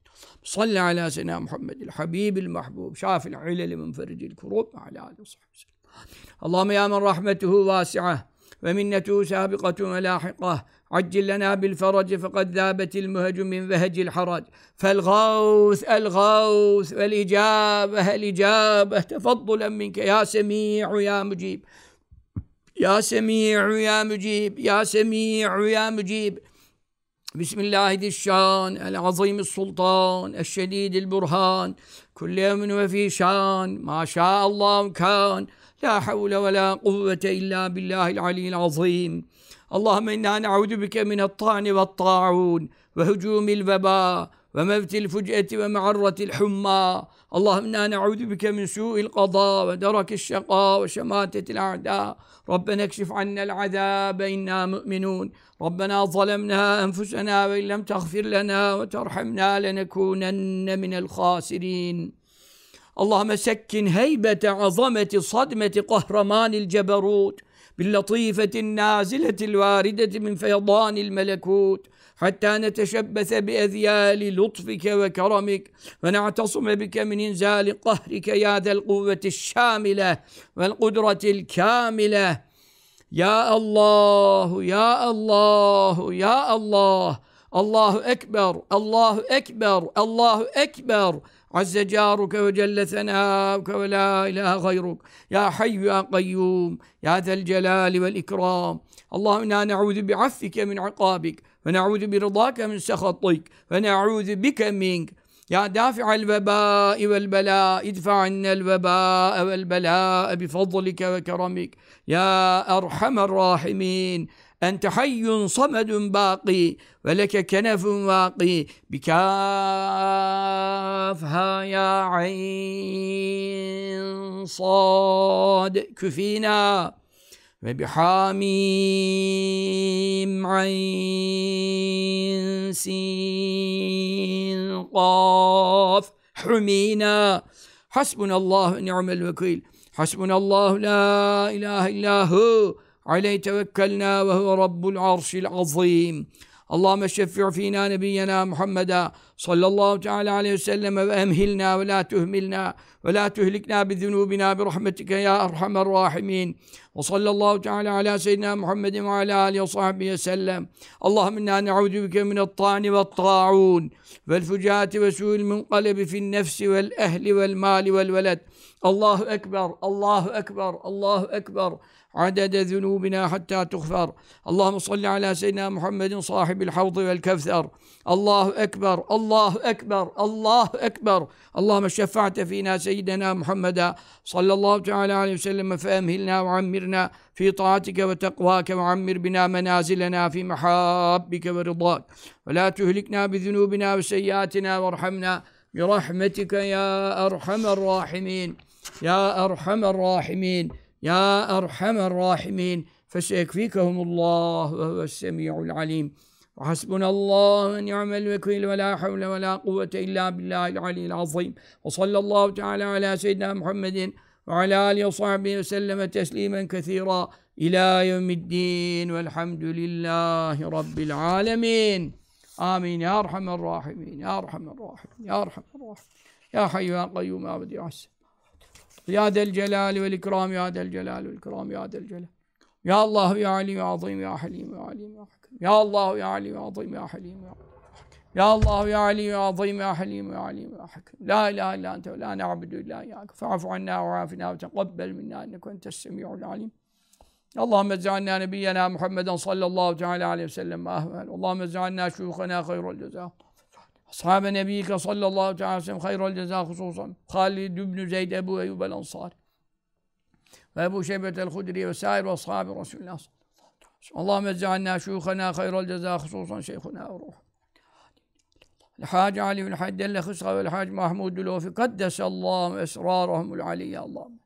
صل على سيدنا محمد الحبيب المحبوب شاف العلل منفرج الكروب وعلى آله وصحبه وسلم. اللهم يا من رحمته واسعة ومنته سابقة ولاحقة عجل لنا بالفرج فقد ذابت المهج من وهج الحرج. فالغوث الغوث والإجابة الإجابة تفضلا منك يا سميع يا مجيب. يا سميع يا مجيب يا سميع يا مجيب. بسم الله ذي الشان العظيم السلطان الشديد البرهان كل يوم وفي شان ما شاء الله كان. لا حول ولا قوة إلا بالله العلي العظيم. اللهم إنا نعوذ بك من الطعن والطاعون وهجوم الوباء وموت الفجأة ومعرة الحمى. اللهم إنا نعوذ بك من سوء القضاء ودرك الشقاء وشماتة الأعداء. ربنا اكشف عنا العذاب إنا مؤمنون. ربنا ظلمنا أنفسنا وإن لم تغفر لنا وترحمنا لنكونن من الخاسرين. اللهم سكن هيبة عظمة صدمة قهرمان الجبروت باللطيفة النازلة الواردة من فيضان الملكوت. حتى نتشبث بأذيال لطفك وكرمك ونعتصم بك من إنزال قهرك يا ذا القوة الشاملة والقدرة الكاملة. يا الله يا الله يا الله. الله أكبر الله أكبر الله أكبر. عز جارك وجل ثناؤك ولا إله غيرك. يا حي يا قيوم يا ذا الجلال والإكرام. اللهم إنا نعوذ بعفك من عقابك. ونعوذ برضاك من سخطك ونعوذ بك منك. يا دافع الوباء والبلاء ادفع عنا الوباء والبلاء بفضلك وكرمك. يا أرحم الراحمين أنت حي صمد باقي ولك كنف واقي. بكافها يا عين صاد كفينا. وبحاميم عين سين قاف. حمينا. حسبنا الله ونعم الوكيل. حسبنا الله لا إله إلا هو. عليه توكلنا وهو رب العرش العظيم. اللهم شفع فينا نبينا محمدا صلى الله تعالى عليه وسلم وأمهلنا ولا تهملنا ولا تهلكنا بذنوبنا برحمتك يا أرحم الراحمين. وصلى الله تعالى على سيدنا محمد وعلى آله وصحبه وسلم. اللهم إنا نعوذ بك من الطعن والطاعون والفجاة وسوء المنقلب في النفس والأهل والمال والولد. الله أكبر الله أكبر الله أكبر. عدد ذنوبنا حتى تغفر. اللهم صل على سيدنا محمد صاحب الحوض والكوثر الله أكبر الله أكبر الله أكبر. اللهم شفعت فينا سيدنا محمدا صلى الله تعالى عليه وسلم فأمهلنا وعمرنا في طاعتك وتقواك وعمر بنا منازلنا في محابك ورضاك. ولا تهلكنا بذنوبنا وسيئاتنا وارحمنا برحمتك يا أرحم الراحمين. يا أرحم الراحمين. يا أرحم الراحمين فسيكفيكهم الله وهو السميع العليم. وحسبنا الله ونعم الوكيل ولا حول ولا قوة إلا بالله العلي العظيم. وصلى الله تعالى على سيدنا محمد وعلى آله وصحبه وسلم تسليما كثيرا. إلى يوم الدين والحمد لله رب العالمين. آمين. يا أرحم الراحمين يا أرحم الراحمين يا أرحم الراحمين. يا حي يا قيوم يا بديع السماء يا ذا الجلال والإكرام يا ذا الجلال والإكرام يا ذا الجلال يا الله يا علي يا عظيم يا حليم يا عليم يا حكيم يا الله يا علي يا عظيم يا حليم يا يا الله يا علي يا عظيم يا حليم يا عليم يا حكيم لا اله الا انت ولا نعبد الا اياك فاعف عنا وعافنا وتقبل منا انك انت السميع العليم اللهم اجعلنا نبينا محمدا صلى الله تعالى عليه وسلم اهوال اللهم اجعلنا شيوخنا خير الجزاء أصحاب نبيك صلى الله تعالى وسلم خير الجزاء خصوصا خالد بن زيد أبو أيوب الأنصاري وأبو شيبة الخدري وسائر أصحاب رسول الله صلى الله عليه وسلم. اللهم اجعلنا شيوخنا خير الجزاء خصوصا شيخنا وروح الحاج علي بن حد الخسرة والحاج محمود الوفي قدس الله أسرارهم العلية اللهم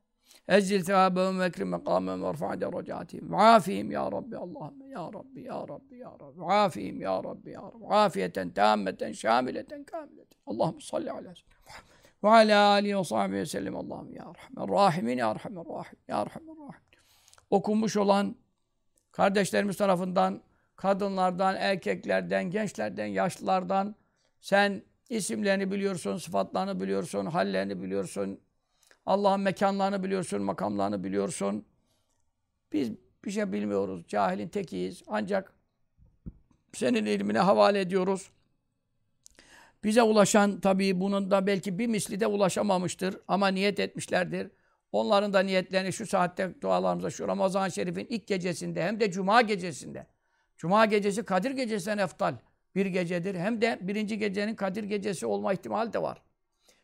Ezzil sevâbehum ve ekrim mekâmehum ve rfa derecâtihim. Afihim ya Rabbi Allahümme ya Rabbi ya Rabbi ya Rabbi. Afihim ya Rabbi ya Rabbi. Afiyeten tâmmeten şamileten kâmileten. Allahümme salli ala ve ala alihi ve sahbihi ve sellem Allah'ım ya rahman rahimin ya rahman rahim ya rahman rahim. Okunmuş olan kardeşlerimiz tarafından kadınlardan, erkeklerden, gençlerden, yaşlılardan sen isimlerini biliyorsun, sıfatlarını biliyorsun, hallerini biliyorsun, Allah'ın mekanlarını biliyorsun, makamlarını biliyorsun. Biz bir şey bilmiyoruz. Cahilin tekiyiz. Ancak senin ilmine havale ediyoruz. Bize ulaşan tabii bunun da belki bir misli de ulaşamamıştır ama niyet etmişlerdir. Onların da niyetlerini şu saatte dualarımıza şu Ramazan-ı Şerif'in ilk gecesinde hem de Cuma gecesinde. Cuma gecesi Kadir gecesinden eftal bir gecedir. Hem de birinci gecenin Kadir gecesi olma ihtimali de var.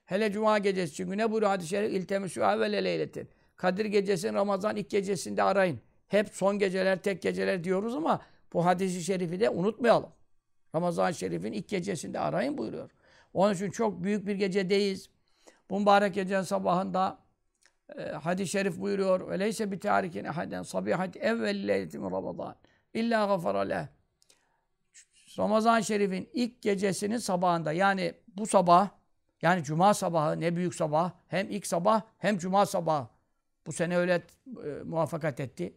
Hele Cuma gecesi çünkü ne buyuruyor hadis-i şerif? İltemisü evvele leyletin. Kadir gecesini Ramazan ilk gecesinde arayın. Hep son geceler, tek geceler diyoruz ama bu hadisi şerifi de unutmayalım. Ramazan-ı Şerif'in ilk gecesinde arayın buyuruyor. Onun için çok büyük bir gecedeyiz. Bu mübarek gecenin sabahında e, hadis-i şerif buyuruyor. Öyleyse bir tarikin ehaden sabihati evvel leyletim Ramazan. İlla gafara leh. Ramazan-ı Şerif'in ilk gecesinin sabahında yani bu sabah yani cuma sabahı ne büyük sabah hem ilk sabah hem cuma sabahı. Bu sene öyle e, muvaffakat etti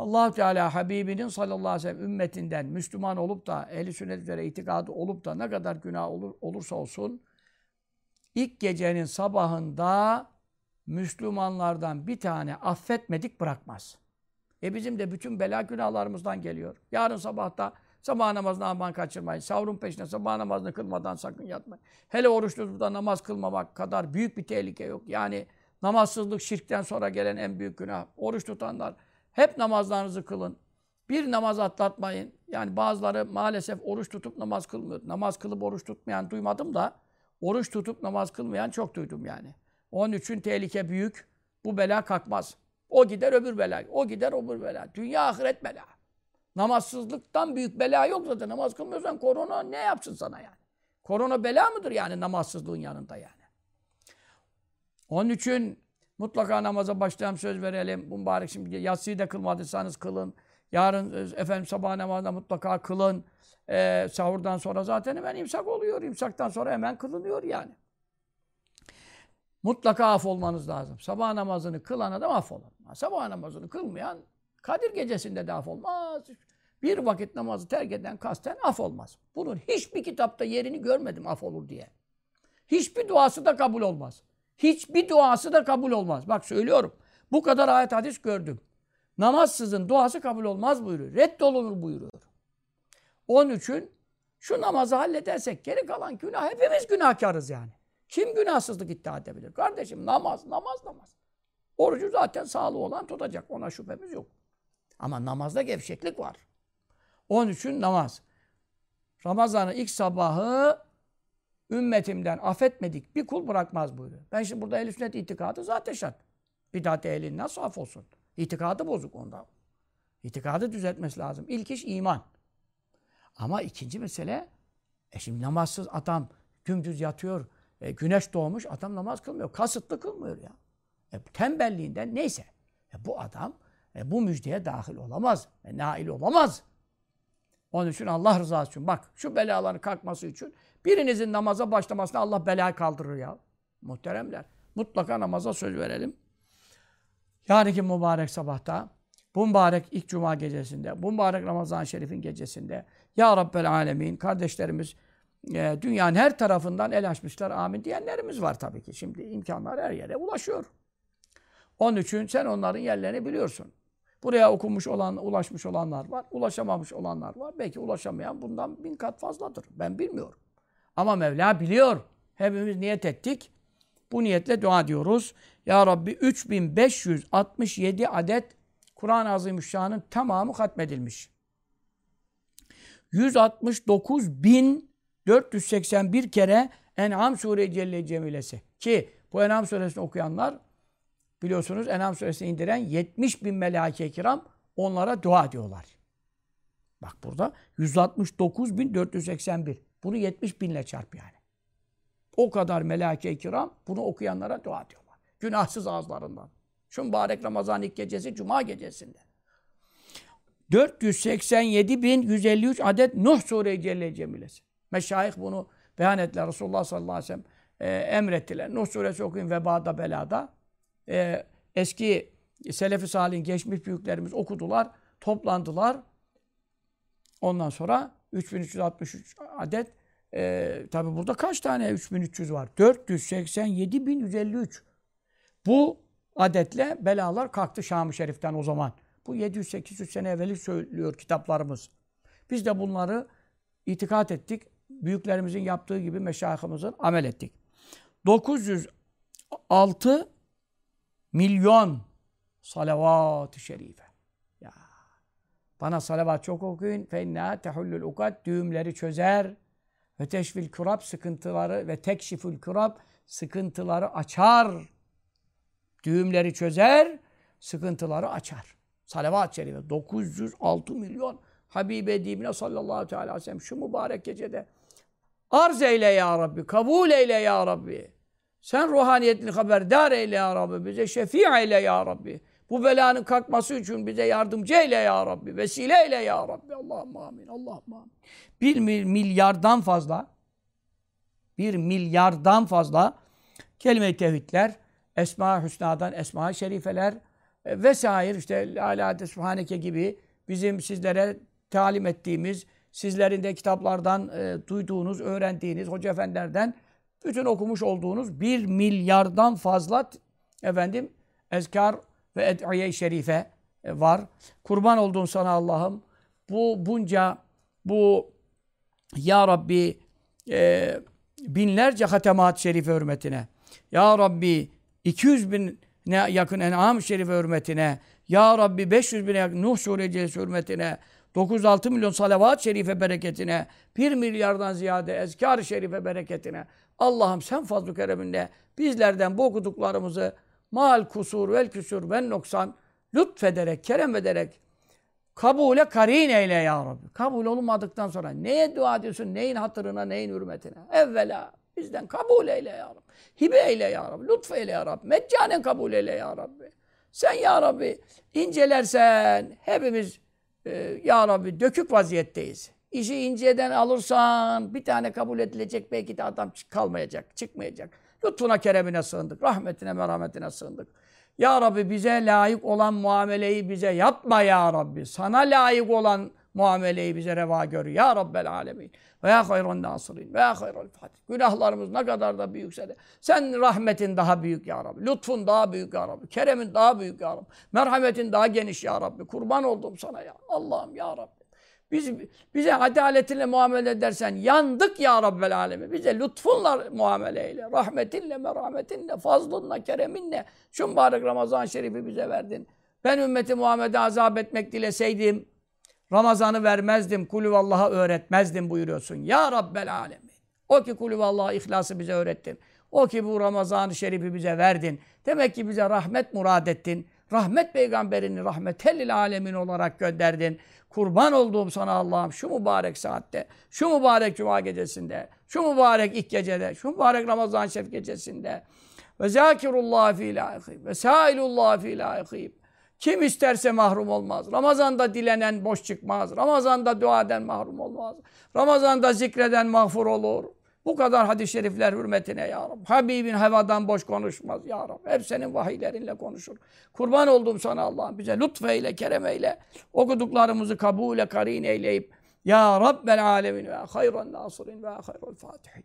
allah Teala Habibinin sallallahu aleyhi ve sellem ümmetinden Müslüman olup da ehli sünnet üzere itikadı olup da ne kadar günah olur, olursa olsun ilk gecenin sabahında Müslümanlardan bir tane affetmedik bırakmaz. E bizim de bütün bela günahlarımızdan geliyor. Yarın sabahta sabah namazını aman kaçırmayın. Savrun peşine sabah namazını kılmadan sakın yatmayın. Hele oruç tutup namaz kılmamak kadar büyük bir tehlike yok. Yani namazsızlık şirkten sonra gelen en büyük günah. Oruç tutanlar hep namazlarınızı kılın. Bir namaz atlatmayın. Yani bazıları maalesef oruç tutup namaz kılmıyor. Namaz kılıp oruç tutmayan duymadım da oruç tutup namaz kılmayan çok duydum yani. Onun için tehlike büyük. Bu bela kalkmaz. O gider öbür bela. O gider öbür bela. Dünya ahiret bela. Namazsızlıktan büyük bela yok zaten. Namaz kılmıyorsan korona ne yapsın sana yani? Korona bela mıdır yani namazsızlığın yanında yani? Onun için Mutlaka namaza başlayalım, söz verelim. Mübarek şimdi yatsıyı da kılmadıysanız kılın. Yarın e, efendim sabah namazında mutlaka kılın. Ee, sahurdan sonra zaten hemen imsak oluyor. İmsaktan sonra hemen kılınıyor yani. Mutlaka af olmanız lazım. Sabah namazını kılan adam af olur. Sabah namazını kılmayan Kadir gecesinde de af olmaz. Bir vakit namazı terk eden kasten af olmaz. Bunun hiçbir kitapta yerini görmedim af olur diye. Hiçbir duası da kabul olmaz. Hiçbir duası da kabul olmaz. Bak söylüyorum. Bu kadar ayet hadis gördüm. Namazsızın duası kabul olmaz buyuruyor. Reddolunur buyuruyor. Onun için şu namazı halledersek geri kalan günah hepimiz günahkarız yani. Kim günahsızlık iddia edebilir? Kardeşim namaz, namaz, namaz. Orucu zaten sağlığı olan tutacak. Ona şüphemiz yok. Ama namazda gevşeklik var. Onun için namaz. Ramazan'ın ilk sabahı ümmetimden affetmedik bir kul bırakmaz buyuruyor. Ben şimdi burada ehl sünnet itikadı zaten şart. Bidat ehlin nasıl af olsun? İtikadı bozuk onda. İtikadı düzeltmesi lazım. İlk iş iman. Ama ikinci mesele e şimdi namazsız adam dümdüz yatıyor. E, güneş doğmuş adam namaz kılmıyor. Kasıtlı kılmıyor ya. E, tembelliğinden neyse. E, bu adam e, bu müjdeye dahil olamaz. E, nail olamaz. Onun için Allah rızası için. Bak şu belaların kalkması için birinizin namaza başlamasına Allah belayı kaldırır ya. Muhteremler. Mutlaka namaza söz verelim. Yarınki mübarek sabahta, bu mübarek ilk cuma gecesinde, bu mübarek Ramazan-ı Şerif'in gecesinde Ya Rabbel Alemin kardeşlerimiz e, dünyanın her tarafından el açmışlar amin diyenlerimiz var tabii ki. Şimdi imkanlar her yere ulaşıyor. Onun için sen onların yerlerini biliyorsun. Buraya okumuş olan, ulaşmış olanlar var. Ulaşamamış olanlar var. Belki ulaşamayan bundan bin kat fazladır. Ben bilmiyorum. Ama Mevla biliyor. Hepimiz niyet ettik. Bu niyetle dua diyoruz. Ya Rabbi 3567 adet Kur'an-ı Azimüşşan'ın tamamı hatmedilmiş. 169.481 kere En'am Sure Celle Cemilesi. Ki bu En'am Suresini okuyanlar biliyorsunuz En'am Suresini indiren 70 bin melaike kiram onlara dua ediyorlar. Bak burada 169.481. Bunu 70 binle çarp yani. O kadar melaike kiram bunu okuyanlara dua ediyorlar. Günahsız ağızlarından. Şu mübarek Ramazan ilk gecesi Cuma gecesinde. 487.153 adet Nuh Sure-i Celle Cemilesi. Meşayih bunu beyan ettiler. Resulullah sallallahu aleyhi ve sellem e, emrettiler. Nuh Suresi okuyun vebada belada. E, eski Selefi Salih'in geçmiş büyüklerimiz okudular, toplandılar. Ondan sonra 3363 adet e, tabi burada kaç tane 3300 var? 487.153. Bu adetle belalar kalktı Şam-ı Şerif'ten o zaman. Bu 700-800 sene evveli söylüyor kitaplarımız. Biz de bunları itikat ettik. Büyüklerimizin yaptığı gibi meşayihimizin amel ettik. 906 milyon salavat-ı şerife. Ya. Bana salavat çok okuyun. Fenna tehullul ukat düğümleri çözer ve teşfil kurab sıkıntıları ve tekşifül kurab sıkıntıları açar. Düğümleri çözer, sıkıntıları açar. Salavat-ı şerife 906 milyon Habibe Edibine sallallahu aleyhi ve sellem şu mübarek gecede arz eyle ya Rabbi, kabul eyle ya Rabbi. Sen ruhaniyetini haberdar eyle ya Rabbi. Bize şefi eyle ya Rabbi. Bu belanın kalkması için bize yardımcı eyle ya Rabbi. Vesile eyle ya Rabbi. Allah'ım amin. Allah'ım amin. Bir milyardan fazla bir milyardan fazla kelime-i tevhidler, Esma-i Hüsna'dan Esma-i Şerifeler e, vesaire işte Lâlâ Sübhaneke gibi bizim sizlere talim ettiğimiz, sizlerin de kitaplardan e, duyduğunuz, öğrendiğiniz hoca efendilerden bütün okumuş olduğunuz bir milyardan fazla efendim ezkar ve ediye şerife e, var. Kurban olduğun sana Allah'ım. Bu bunca bu ya Rabbi e, binlerce hatemat şerife hürmetine. Ya Rabbi 200 bin ne yakın en'am şerife hürmetine. Ya Rabbi 500 bine yakın Nuh suresi hürmetine. 906 milyon salavat şerife bereketine, 1 milyardan ziyade ezkar şerife bereketine. Allah'ım sen fazl-ı kereminle bizlerden bu okuduklarımızı mal kusur vel küsur vel noksan lütfederek, kerem ederek kabule karin eyle ya Rabbi. Kabul olunmadıktan sonra neye dua ediyorsun? Neyin hatırına, neyin hürmetine? Evvela bizden kabul eyle ya Rabbi. Hibe eyle ya Rabbi. Lütfeyle ya Rabbi. Meccanen kabul eyle ya Rabbi. Sen ya Rabbi incelersen hepimiz e, Ya Rabbi dökük vaziyetteyiz. İşi inceden alırsan bir tane kabul edilecek belki de adam kalmayacak, çıkmayacak. Lütfuna, keremine sığındık. Rahmetine, merhametine sığındık. Ya Rabbi bize layık olan muameleyi bize yapma ya Rabbi. Sana layık olan muameleyi bize reva gör. Ya Rabbel alemin. Ve ya hayran nasirin. Ve ya hayral fatih. Günahlarımız ne kadar da büyükse de. Sen rahmetin daha büyük ya Rabbi. Lütfun daha büyük ya Rabbi. Keremin daha büyük ya Rabbi. Merhametin daha geniş ya Rabbi. Kurban oldum sana ya. Allah'ım ya Rabbi. Biz, bize adaletinle muamele edersen yandık ya Rabbel alemi. Bize lütfunla muamele eyle. Rahmetinle, merhametinle, fazlınla, kereminle. Şu mübarek Ramazan Şerif'i bize verdin. Ben ümmeti Muhammed'e azap etmek dileseydim Ramazan'ı vermezdim, kulüvallaha öğretmezdim buyuruyorsun. Ya Rabbel alemin. O ki kulüvallaha ihlası bize öğrettin. O ki bu Ramazan-ı Şerif'i bize verdin. Demek ki bize rahmet murad ettin. Rahmet peygamberini rahmetellil alemin olarak gönderdin. Kurban olduğum sana Allah'ım şu mübarek saatte, şu mübarek cuma gecesinde, şu mübarek ilk gecede, şu mübarek Ramazan Şerif gecesinde ve zâkirullah fî ve sâilullah fî Kim isterse mahrum olmaz. Ramazanda dilenen boş çıkmaz. Ramazanda dua eden mahrum olmaz. Ramazanda zikreden mağfur olur. Bu kadar hadis-i şerifler hürmetine ya Rabbi. Habibin hevadan boş konuşmaz ya Rabbi. Hep senin vahiylerinle konuşur. Kurban oldum sana Allah'ım. Bize lütfeyle, kerem eyle. Okuduklarımızı kabule, karin eyleyip Ya Rabbel alemin ve hayran nasirin ve hayral fatihin.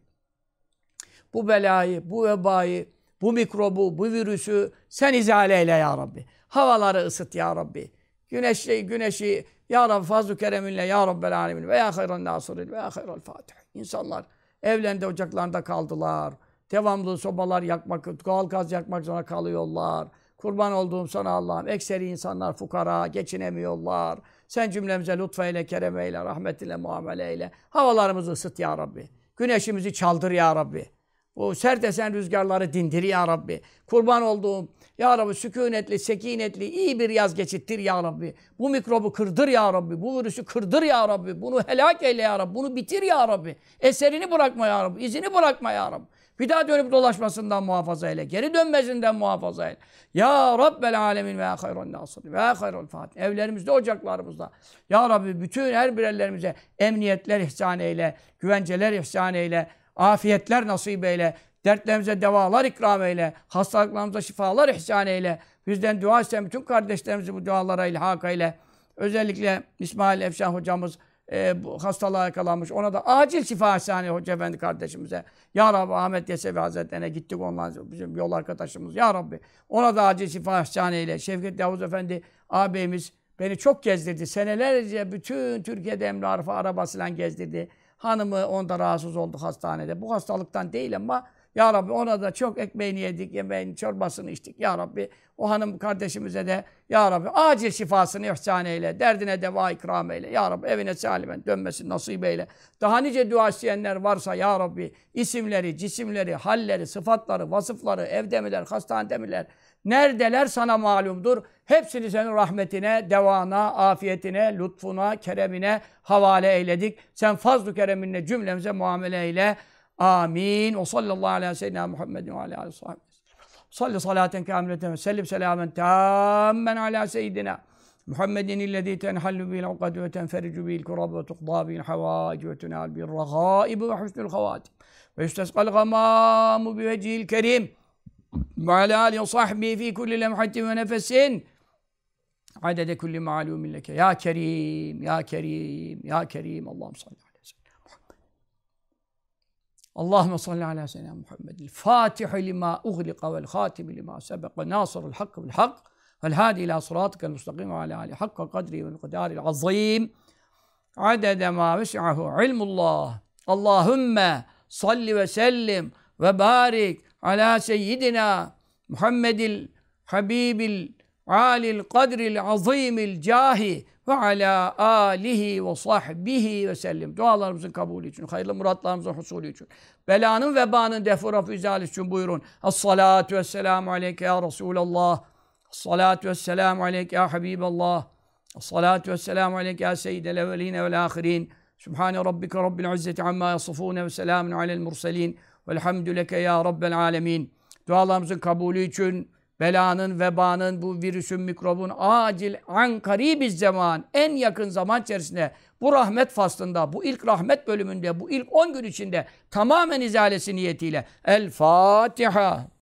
Bu belayı, bu vebayı, bu mikrobu, bu virüsü sen izale eyle ya Rabbi. Havaları ısıt ya Rabbi. Güneşi, güneşi ya Rabbi fazl-ı kereminle ya Rabbel alemin ve ya hayran nasirin ve ya hayral fatih. İnsanlar evlerinde ocaklarında kaldılar. Devamlı sobalar yakmak, doğal gaz yakmak zorunda kalıyorlar. Kurban olduğum sana Allah'ım. Ekseri insanlar fukara, geçinemiyorlar. Sen cümlemize lütfeyle, kerem eyle, rahmetinle muamele eyle. Havalarımızı ısıt ya Rabbi. Güneşimizi çaldır ya Rabbi. Bu sert esen rüzgarları dindir ya Rabbi. Kurban olduğum ya Rabbi sükunetli, sekinetli, iyi bir yaz geçittir ya Rabbi. Bu mikrobu kırdır ya Rabbi. Bu virüsü kırdır ya Rabbi. Bunu helak eyle ya Rabbi. Bunu bitir ya Rabbi. Eserini bırakma ya Rabbi. izini bırakma ya Rabbi. Bir daha dönüp dolaşmasından muhafaza eyle. Geri dönmesinden muhafaza eyle. Ya Rabbel alemin ve ya hayran nasır ve ya hayral fatih. Evlerimizde, ocaklarımızda. Ya Rabbi bütün her birerlerimize emniyetler ihsan eyle. Güvenceler ihsan eyle. Afiyetler nasip eyle. Dertlerimize devalar ikram eyle. Hastalıklarımıza şifalar ihsan eyle. Bizden dua isteyen bütün kardeşlerimizi bu dualara ilhak eyle. Özellikle İsmail Efşan hocamız e, bu hastalığa yakalanmış. Ona da acil şifa ihsan Hoca Efendi kardeşimize. Ya Rabbi Ahmet Yesevi Hazretleri'ne gittik ondan bizim yol arkadaşımız. Ya Rabbi ona da acil şifa ihsan eyle. Şevket Yavuz Efendi ağabeyimiz beni çok gezdirdi. Senelerce bütün Türkiye'de Emre Arif'i arabasıyla gezdirdi. Hanımı onda rahatsız oldu hastanede. Bu hastalıktan değil ama ya Rabbi ona da çok ekmeğini yedik, yemeğini, çorbasını içtik. Ya Rabbi o hanım kardeşimize de Ya Rabbi acil şifasını ihsan eyle. Derdine deva ikram eyle. Ya Rabbi evine salimen dönmesini nasip eyle. Daha nice dua isteyenler varsa Ya Rabbi isimleri, cisimleri, halleri, sıfatları, vasıfları, evde miler, hastanede miler, neredeler sana malumdur. Hepsini senin rahmetine, devana, afiyetine, lütfuna, keremine havale eyledik. Sen fazl-ı kereminle cümlemize muamele eyle. Amin. Ve sallallahu aleyhi ve seyyidina Muhammedin ve aleyhi ve sahibi. Salli salaten kamileten ve sellim selamen tammen ala seyyidina Muhammedin illezî tenhallu bil ukad ve tenfericu bil kurab ve tuqda bil havâic ve tunal bil ragâib ve husnul havâtim ve yustesqal gamâmu bi vecihil kerim ve عدد كل معلوم لك. يا كريم يا كريم يا كريم. اللهم صل على سيدنا محمد. اللهم صل على سيدنا محمد. الفاتح لما أغلق والخاتم لما سبق ناصر الحق بالحق. والهادي إلى صراطك المستقيم وعلى آله حق قدره والمقدار العظيم. عدد ما وسعه علم الله. اللهم صل وسلم وبارك على سيدنا محمد الحبيب alil kadril azimil cahi ve ala alihi ve sahbihi ve sellim. Dualarımızın kabulü için, hayırlı muratlarımızın husulü için, belanın vebanın defu rafu için buyurun. As-salatu vesselamu aleyke ya Resulallah. As-salatu vesselamu aleyke ya Habiballah. As-salatu vesselamu aleyke ya seyyidel evveline vel ahirin. Sübhane rabbike rabbil izzeti amma yasifune ve selamun alel murselin. Velhamdü leke ya rabbel alemin. Dualarımızın kabulü için, belanın, vebanın, bu virüsün, mikrobun acil, an karibiz zaman, en yakın zaman içerisinde bu rahmet faslında, bu ilk rahmet bölümünde, bu ilk 10 gün içinde tamamen izalesi niyetiyle El Fatiha.